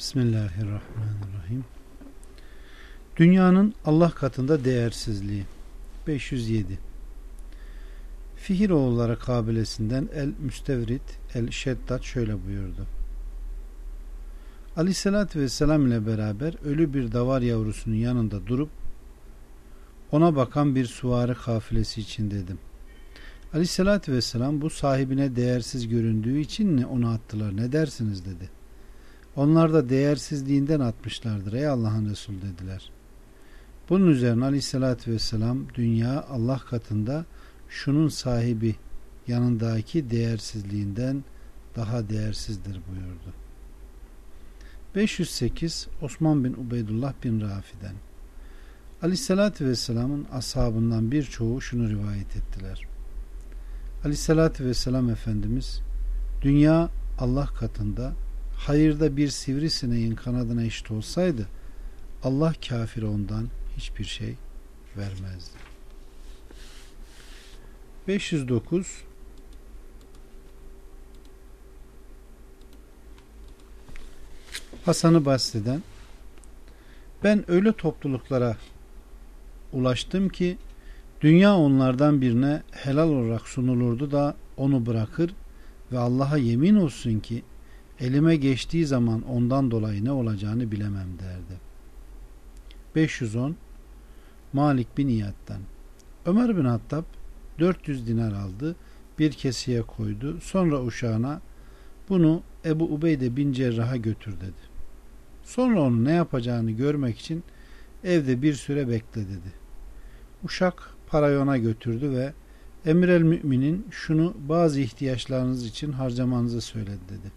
Bismillahirrahmanirrahim. Dünyanın Allah katında değersizliği 507 Fihiroğulları kabilesinden El Müstevrit El Şeddat şöyle buyurdu. Aleyhissalatü Vesselam ile beraber ölü bir davar yavrusunun yanında durup ona bakan bir suvari kafilesi için dedim. Aleyhissalatü Vesselam bu sahibine değersiz göründüğü için mi onu attılar ne dersiniz dedi. Onlar da değersizliğinden atmışlardır ey Allah'ın Resulü dediler. Bunun üzerine Aleyhissalatü Vesselam dünya Allah katında şunun sahibi yanındaki değersizliğinden daha değersizdir buyurdu. 508 Osman bin Ubeydullah bin Rafi'den Aleyhissalatü Vesselam'ın ashabından birçoğu şunu rivayet ettiler. Aleyhissalatü Vesselam Efendimiz dünya Allah katında hayırda bir sivrisineğin kanadına eşit olsaydı Allah kafir ondan hiçbir şey vermezdi. 509 Hasan-ı Basri'den ben öyle topluluklara ulaştım ki dünya onlardan birine helal olarak sunulurdu da onu bırakır ve Allah'a yemin olsun ki elime geçtiği zaman ondan dolayı ne olacağını bilemem derdi. 510 Malik bin İyad'dan Ömer bin Hattab 400 dinar aldı bir kesiye koydu sonra uşağına bunu Ebu Ubeyde bin Cerrah'a götür dedi. Sonra onu ne yapacağını görmek için evde bir süre bekle dedi. Uşak parayı ona götürdü ve Emir el Mümin'in şunu bazı ihtiyaçlarınız için harcamanızı söyledi dedi.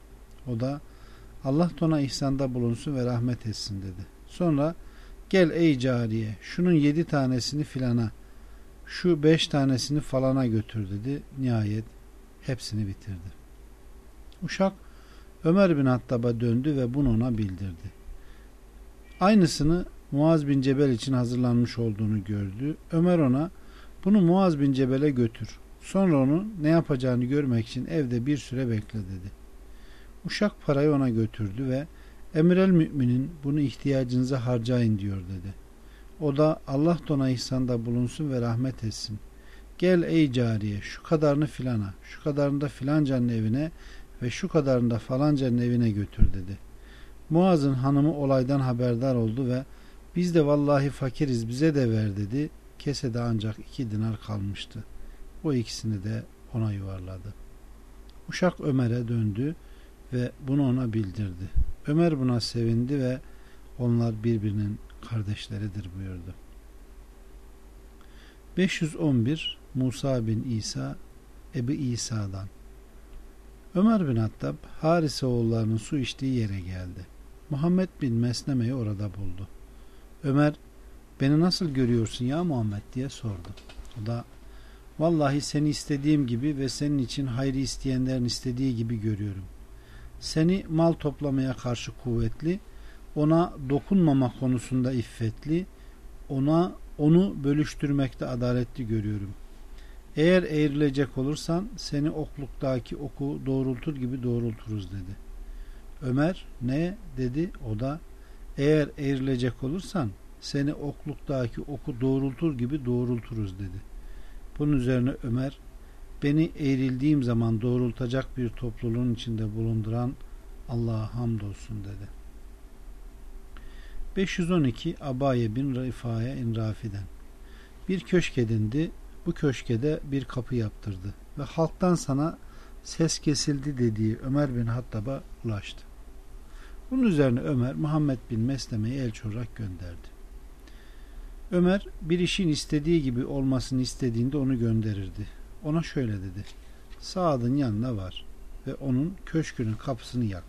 O da Allah ona ihsanda bulunsun ve rahmet etsin dedi. Sonra gel ey cariye şunun yedi tanesini filana şu beş tanesini falana götür dedi. Nihayet hepsini bitirdi. Uşak Ömer bin Hattab'a döndü ve bunu ona bildirdi. Aynısını Muaz bin Cebel için hazırlanmış olduğunu gördü. Ömer ona bunu Muaz bin Cebel'e götür. Sonra onu ne yapacağını görmek için evde bir süre bekle dedi. Uşak parayı ona götürdü ve Emirel müminin bunu ihtiyacınıza harcayın diyor dedi. O da Allah ona ihsanda bulunsun ve rahmet etsin. Gel ey cariye şu kadarını filana, şu kadarını da filancanın evine ve şu kadarını da falancanın evine götür dedi. Muaz'ın hanımı olaydan haberdar oldu ve biz de vallahi fakiriz bize de ver dedi. Kesede ancak iki dinar kalmıştı. O ikisini de ona yuvarladı. Uşak Ömer'e döndü ve bunu ona bildirdi. Ömer buna sevindi ve onlar birbirinin kardeşleridir buyurdu. 511 Musa bin İsa Ebu İsa'dan Ömer bin Hattab Harise oğullarının su içtiği yere geldi. Muhammed bin Mesneme'yi orada buldu. Ömer beni nasıl görüyorsun ya Muhammed diye sordu. O da vallahi seni istediğim gibi ve senin için hayrı isteyenlerin istediği gibi görüyorum. Seni mal toplamaya karşı kuvvetli, ona dokunmama konusunda iffetli, ona onu bölüştürmekte adaletli görüyorum. Eğer eğrilecek olursan seni okluktaki oku doğrultur gibi doğrulturuz dedi. Ömer ne dedi? O da eğer eğrilecek olursan seni okluktaki oku doğrultur gibi doğrulturuz dedi. Bunun üzerine Ömer beni eğrildiğim zaman doğrultacak bir topluluğun içinde bulunduran Allah'a hamdolsun dedi. 512 Abaye bin Rifa'ya inrafiden bir köşk edindi. Bu köşkede bir kapı yaptırdı ve halktan sana ses kesildi dediği Ömer bin Hattab'a ulaştı. Bunun üzerine Ömer Muhammed bin Mesleme'yi elçi olarak gönderdi. Ömer bir işin istediği gibi olmasını istediğinde onu gönderirdi. Ona şöyle dedi. Saad'ın yanına var ve onun köşkünün kapısını yak.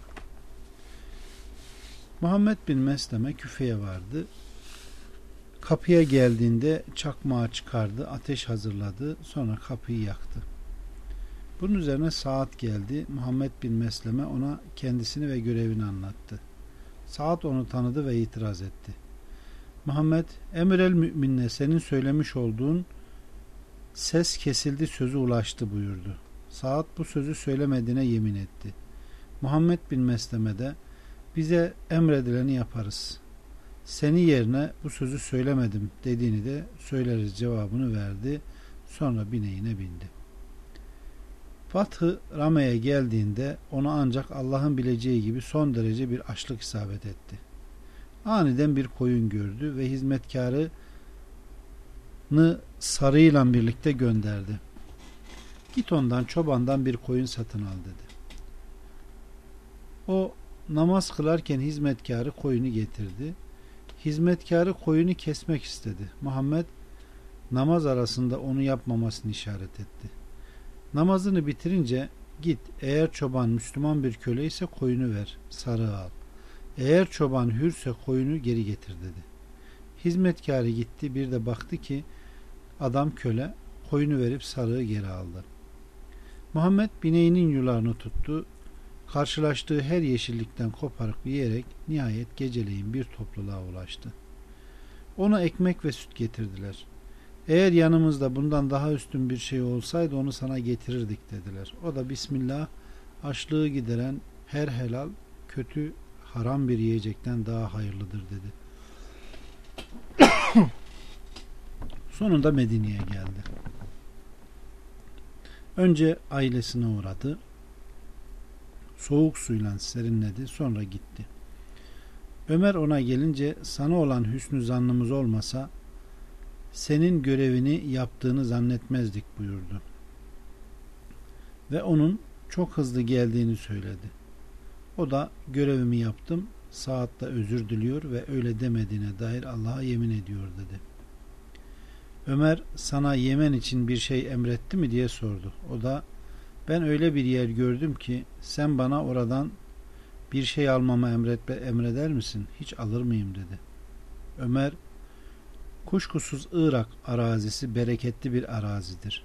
Muhammed bin Mesleme küfeye vardı. Kapıya geldiğinde çakmağı çıkardı, ateş hazırladı, sonra kapıyı yaktı. Bunun üzerine saat geldi. Muhammed bin Mesleme ona kendisini ve görevini anlattı. Saat onu tanıdı ve itiraz etti. Muhammed, emir el müminle senin söylemiş olduğun ses kesildi sözü ulaştı buyurdu. Saat bu sözü söylemediğine yemin etti. Muhammed bin Mesleme de bize emredileni yaparız. Seni yerine bu sözü söylemedim dediğini de söyleriz cevabını verdi. Sonra bineğine bindi. Fatı Rame'ye geldiğinde ona ancak Allah'ın bileceği gibi son derece bir açlık isabet etti. Aniden bir koyun gördü ve hizmetkarını sarıyla birlikte gönderdi. Git ondan çobandan bir koyun satın al dedi. O namaz kılarken hizmetkarı koyunu getirdi. Hizmetkarı koyunu kesmek istedi. Muhammed namaz arasında onu yapmamasını işaret etti. Namazını bitirince git eğer çoban Müslüman bir köle ise koyunu ver sarığı al. Eğer çoban hürse koyunu geri getir dedi. Hizmetkarı gitti bir de baktı ki adam köle koyunu verip sarığı geri aldı. Muhammed bineğinin yularını tuttu. Karşılaştığı her yeşillikten koparıp yiyerek nihayet geceleyin bir topluluğa ulaştı. Ona ekmek ve süt getirdiler. Eğer yanımızda bundan daha üstün bir şey olsaydı onu sana getirirdik dediler. O da Bismillah açlığı gideren her helal kötü haram bir yiyecekten daha hayırlıdır dedi. Sonunda Medine'ye geldi. Önce ailesine uğradı. Soğuk suyla serinledi sonra gitti. Ömer ona gelince sana olan hüsnü zannımız olmasa senin görevini yaptığını zannetmezdik buyurdu. Ve onun çok hızlı geldiğini söyledi. O da görevimi yaptım, saatte özür diliyor ve öyle demediğine dair Allah'a yemin ediyor dedi. Ömer sana Yemen için bir şey emretti mi diye sordu. O da ben öyle bir yer gördüm ki sen bana oradan bir şey almama emret, emreder misin? Hiç alır mıyım dedi. Ömer Kuşkusuz Irak arazisi bereketli bir arazidir.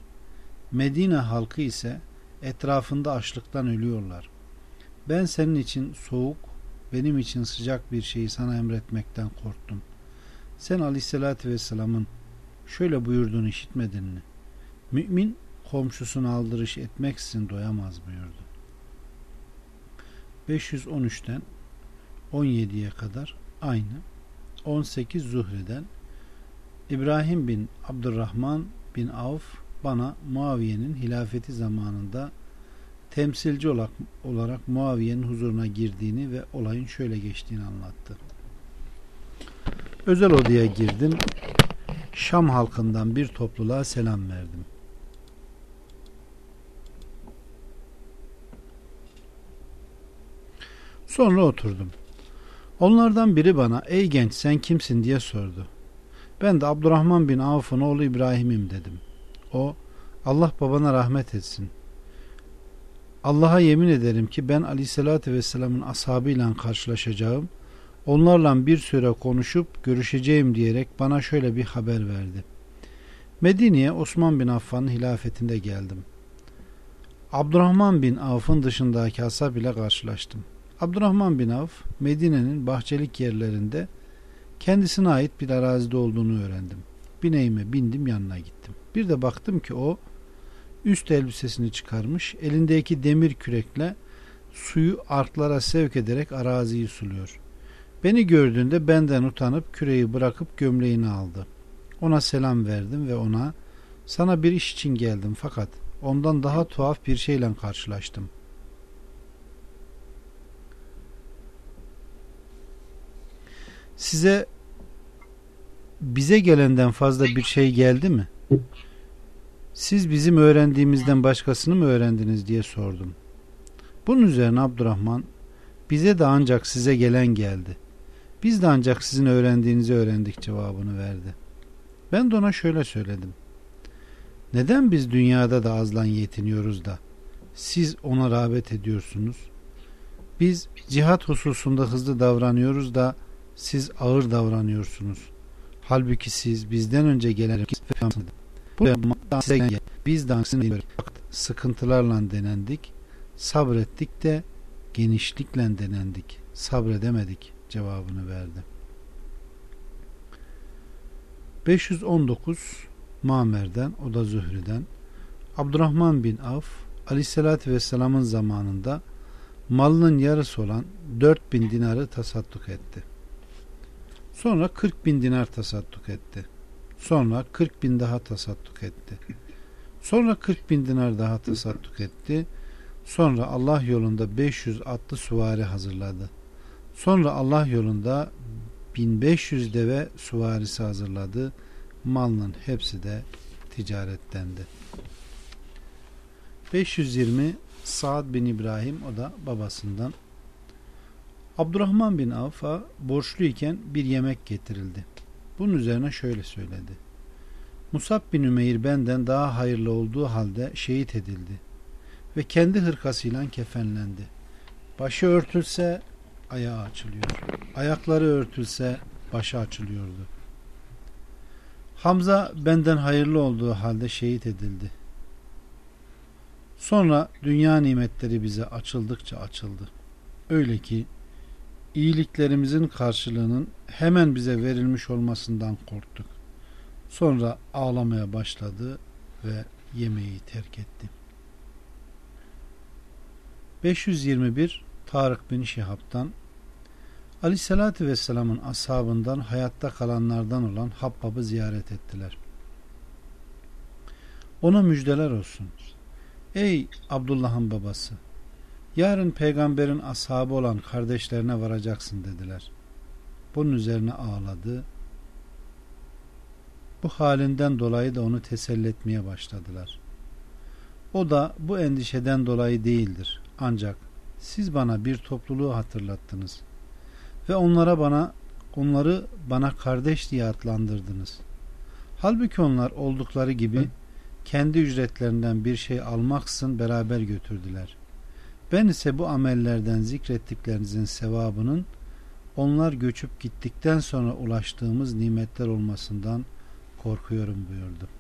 Medine halkı ise etrafında açlıktan ölüyorlar. Ben senin için soğuk, benim için sıcak bir şeyi sana emretmekten korktum. Sen aleyhissalatü vesselamın şöyle buyurduğunu işitmedin mi? Mümin komşusuna aldırış etmeksizin doyamaz buyurdu. 513'ten 17'ye kadar aynı. 18 Zuhre'den İbrahim bin Abdurrahman bin Avf bana Muaviye'nin hilafeti zamanında temsilci olarak, olarak Muaviye'nin huzuruna girdiğini ve olayın şöyle geçtiğini anlattı. Özel odaya girdim. Şam halkından bir topluluğa selam verdim. Sonra oturdum. Onlardan biri bana ey genç sen kimsin diye sordu. Ben de Abdurrahman bin Avf'ın oğlu İbrahim'im dedim. O Allah babana rahmet etsin. Allah'a yemin ederim ki ben Aleyhisselatü Vesselam'ın ashabıyla karşılaşacağım. Onlarla bir süre konuşup görüşeceğim diyerek bana şöyle bir haber verdi. Medine'ye Osman bin Affan'ın hilafetinde geldim. Abdurrahman bin Avf'ın dışındaki ashab ile karşılaştım. Abdurrahman bin Avf Medine'nin bahçelik yerlerinde kendisine ait bir arazide olduğunu öğrendim. Bineğime bindim yanına gittim. Bir de baktım ki o üst elbisesini çıkarmış elindeki demir kürekle suyu artlara sevk ederek araziyi suluyor. Beni gördüğünde benden utanıp küreği bırakıp gömleğini aldı. Ona selam verdim ve ona sana bir iş için geldim fakat ondan daha tuhaf bir şeyle karşılaştım. Size bize gelenden fazla bir şey geldi mi? Siz bizim öğrendiğimizden başkasını mı öğrendiniz diye sordum. Bunun üzerine Abdurrahman bize de ancak size gelen geldi. Biz de ancak sizin öğrendiğinizi öğrendik cevabını verdi. Ben de ona şöyle söyledim. Neden biz dünyada da azlan yetiniyoruz da siz ona rağbet ediyorsunuz? Biz cihat hususunda hızlı davranıyoruz da siz ağır davranıyorsunuz. Halbuki siz bizden önce gelen biz de sıkıntılarla denendik, sabrettik de genişlikle denendik, sabredemedik cevabını verdi. 519 Mamer'den, o da Zühri'den Abdurrahman bin Avf Aleyhisselatü Vesselam'ın zamanında malının yarısı olan 4000 dinarı tasadduk etti. Sonra 40 bin dinar tasadduk etti. Sonra 40 bin daha tasadduk etti. Sonra 40 bin dinar daha tasadduk etti. Sonra Allah yolunda 500 atlı suvari hazırladı. Sonra Allah yolunda 1500 deve suvarisi hazırladı. Malının hepsi de ticarettendi. 520 Saad bin İbrahim o da babasından. Abdurrahman bin Avf'a borçluyken bir yemek getirildi. Bunun üzerine şöyle söyledi. Musab bin Ümeyr benden daha hayırlı olduğu halde şehit edildi ve kendi hırkasıyla kefenlendi. Başı örtülse ayağı açılıyor. Ayakları örtülse başı açılıyordu. Hamza benden hayırlı olduğu halde şehit edildi. Sonra dünya nimetleri bize açıldıkça açıldı. Öyle ki iyiliklerimizin karşılığının hemen bize verilmiş olmasından korktuk. Sonra ağlamaya başladı ve yemeği terk etti. 521 Tarık bin Şihab'dan Aleyhisselatü Vesselam'ın ashabından hayatta kalanlardan olan Habbab'ı ziyaret ettiler. Ona müjdeler olsun. Ey Abdullah'ın babası! Yarın peygamberin ashabı olan kardeşlerine varacaksın dediler. Bunun üzerine ağladı. Bu halinden dolayı da onu teselli etmeye başladılar. O da bu endişeden dolayı değildir. Ancak siz bana bir topluluğu hatırlattınız ve onlara bana onları bana kardeş diye adlandırdınız. Halbuki onlar oldukları gibi kendi ücretlerinden bir şey almaksın beraber götürdüler. Ben ise bu amellerden zikrettiklerinizin sevabının onlar göçüp gittikten sonra ulaştığımız nimetler olmasından korkuyorum buyurdu.